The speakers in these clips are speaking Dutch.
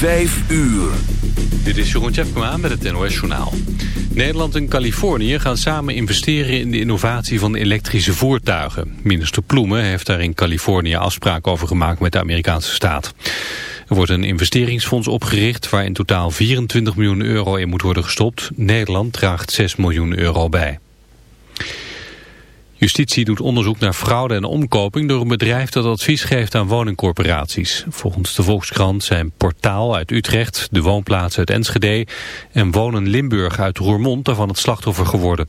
Vijf uur. Dit is Jeroen Tjepkema met het NOS Journaal. Nederland en Californië gaan samen investeren in de innovatie van elektrische voertuigen. Minister Ploemen heeft daar in Californië afspraken over gemaakt met de Amerikaanse staat. Er wordt een investeringsfonds opgericht waar in totaal 24 miljoen euro in moet worden gestopt. Nederland draagt 6 miljoen euro bij. Justitie doet onderzoek naar fraude en omkoping door een bedrijf dat advies geeft aan woningcorporaties. Volgens de Volkskrant zijn Portaal uit Utrecht, de woonplaats uit Enschede en Wonen Limburg uit Roermond daarvan het slachtoffer geworden.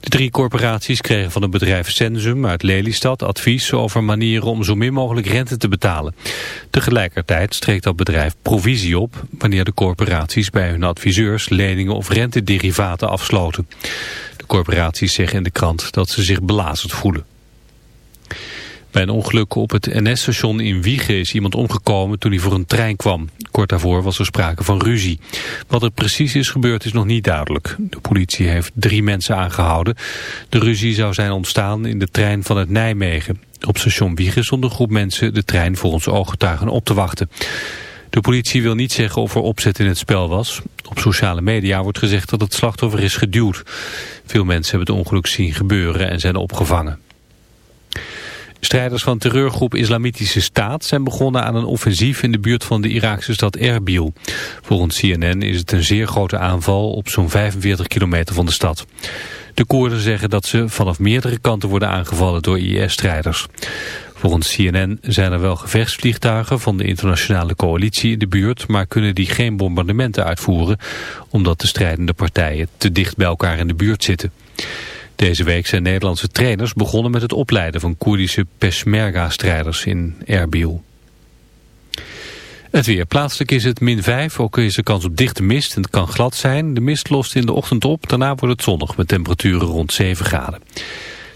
De drie corporaties kregen van het bedrijf Sensum uit Lelystad advies over manieren om zo min mogelijk rente te betalen. Tegelijkertijd streekt dat bedrijf provisie op wanneer de corporaties bij hun adviseurs leningen of rentederivaten afsloten corporaties zeggen in de krant dat ze zich belazerd voelen. Bij een ongeluk op het NS-station in Wiegen is iemand omgekomen toen hij voor een trein kwam. Kort daarvoor was er sprake van ruzie. Wat er precies is gebeurd is nog niet duidelijk. De politie heeft drie mensen aangehouden. De ruzie zou zijn ontstaan in de trein van het Nijmegen. Op station Wiegen stond een groep mensen de trein volgens ooggetuigen op te wachten. De politie wil niet zeggen of er opzet in het spel was. Op sociale media wordt gezegd dat het slachtoffer is geduwd. Veel mensen hebben het ongeluk zien gebeuren en zijn opgevangen. Strijders van terreurgroep Islamitische Staat zijn begonnen aan een offensief in de buurt van de Iraakse stad Erbil. Volgens CNN is het een zeer grote aanval op zo'n 45 kilometer van de stad. De Koerden zeggen dat ze vanaf meerdere kanten worden aangevallen door IS-strijders. Volgens CNN zijn er wel gevechtsvliegtuigen van de internationale coalitie in de buurt, maar kunnen die geen bombardementen uitvoeren, omdat de strijdende partijen te dicht bij elkaar in de buurt zitten. Deze week zijn Nederlandse trainers begonnen met het opleiden van Koerdische Peshmerga-strijders in Erbil. Het weer. Plaatselijk is het min 5. Ook is er kans op dichte mist en het kan glad zijn. De mist lost in de ochtend op. Daarna wordt het zonnig met temperaturen rond 7 graden.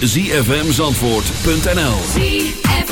www.zfmzandvoort.nl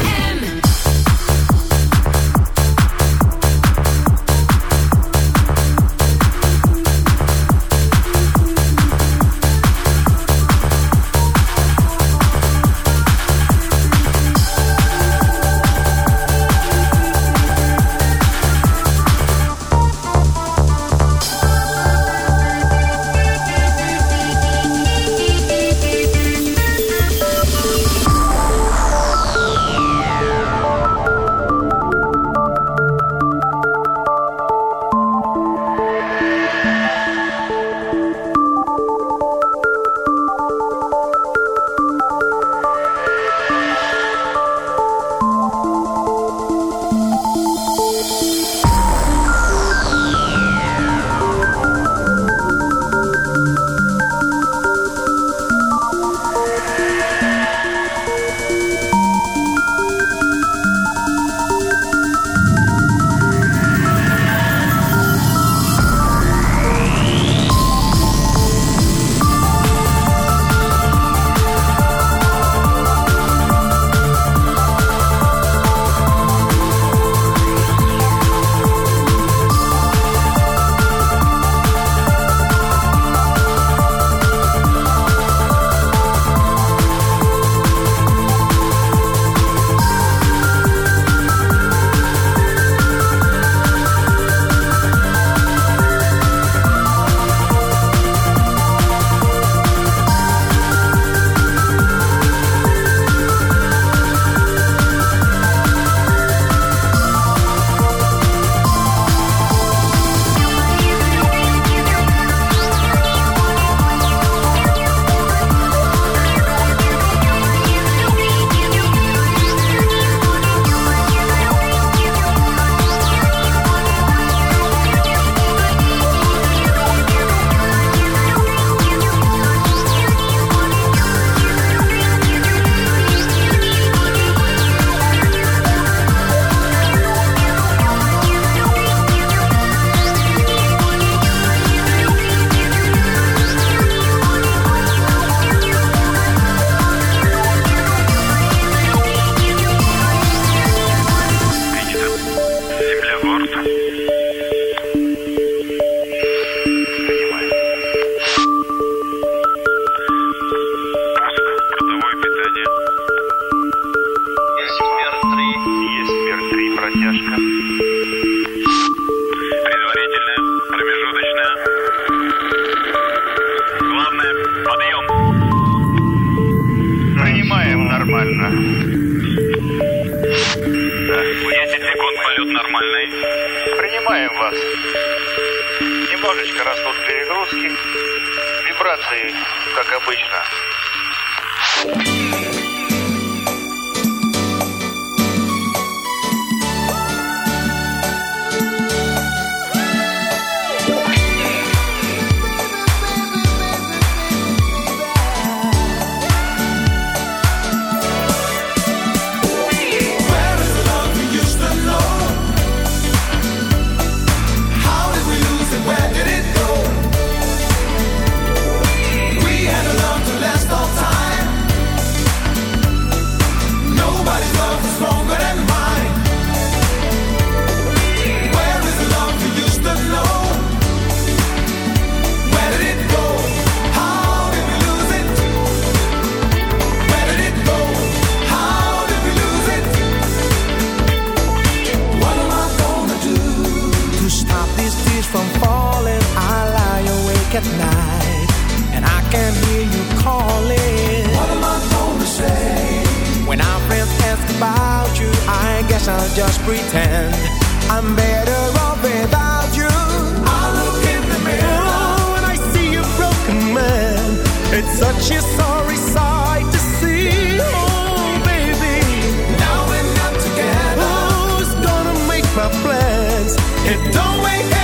It don't wait.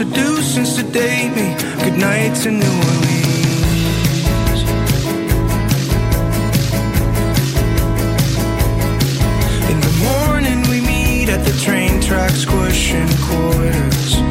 to do since the day me goodnight to New Orleans. In the morning we meet at the train tracks, squishing quarters.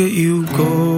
At you go.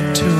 to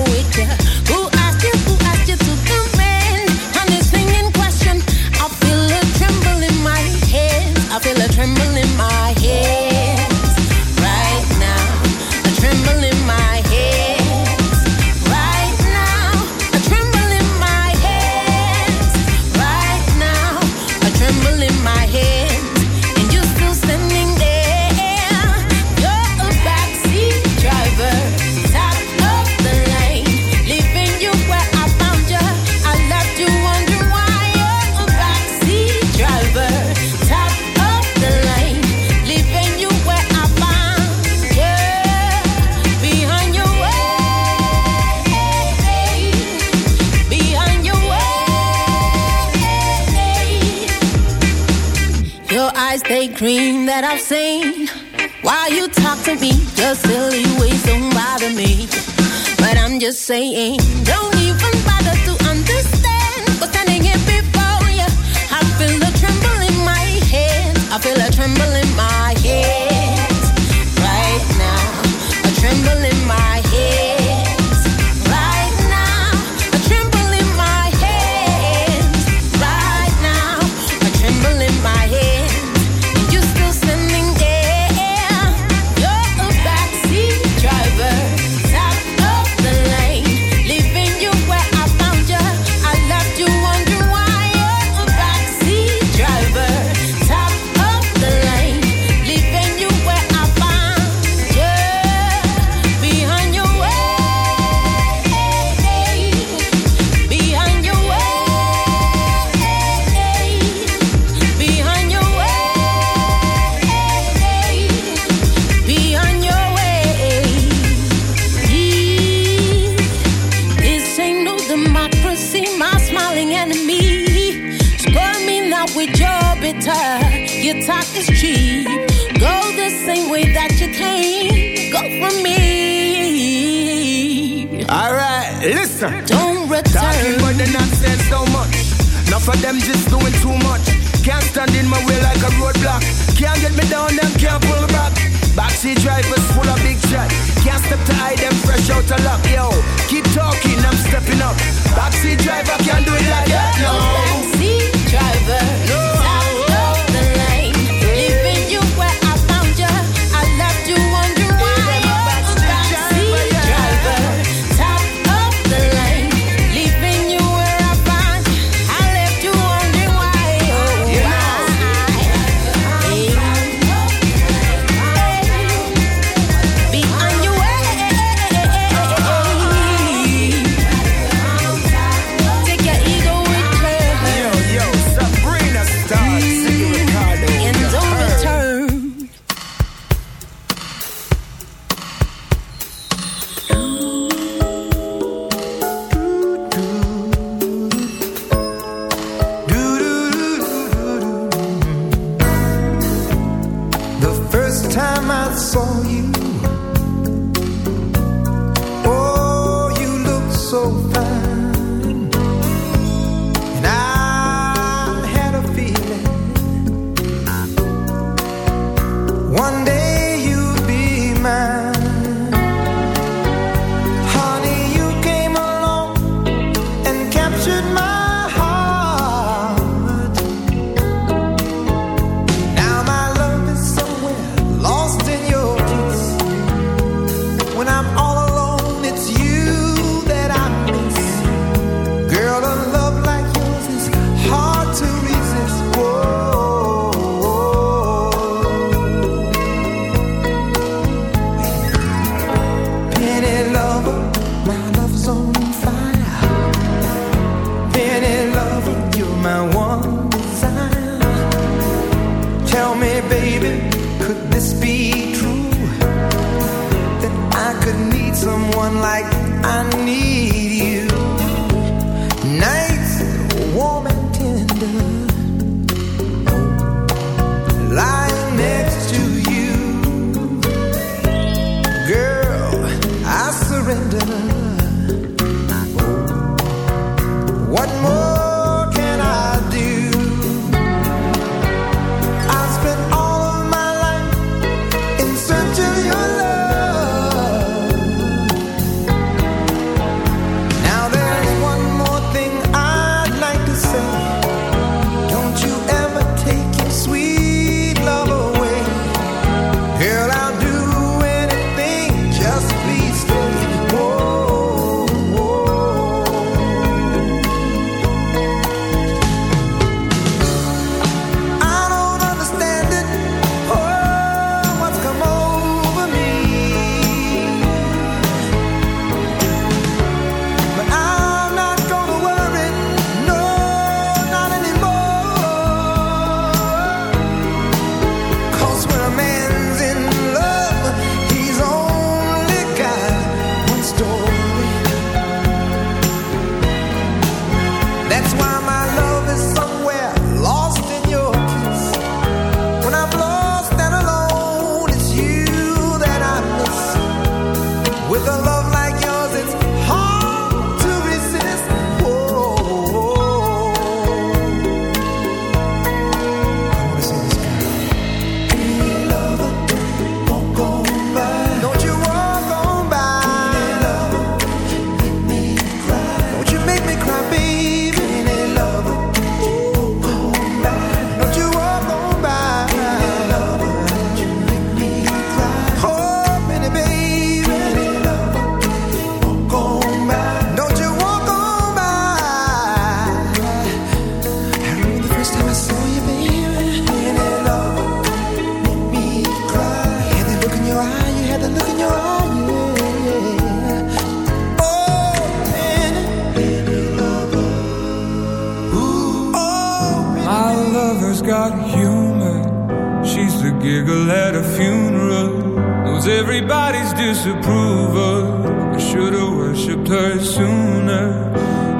saying, don't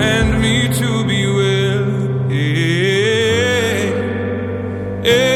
and me to be well. Yeah. Yeah.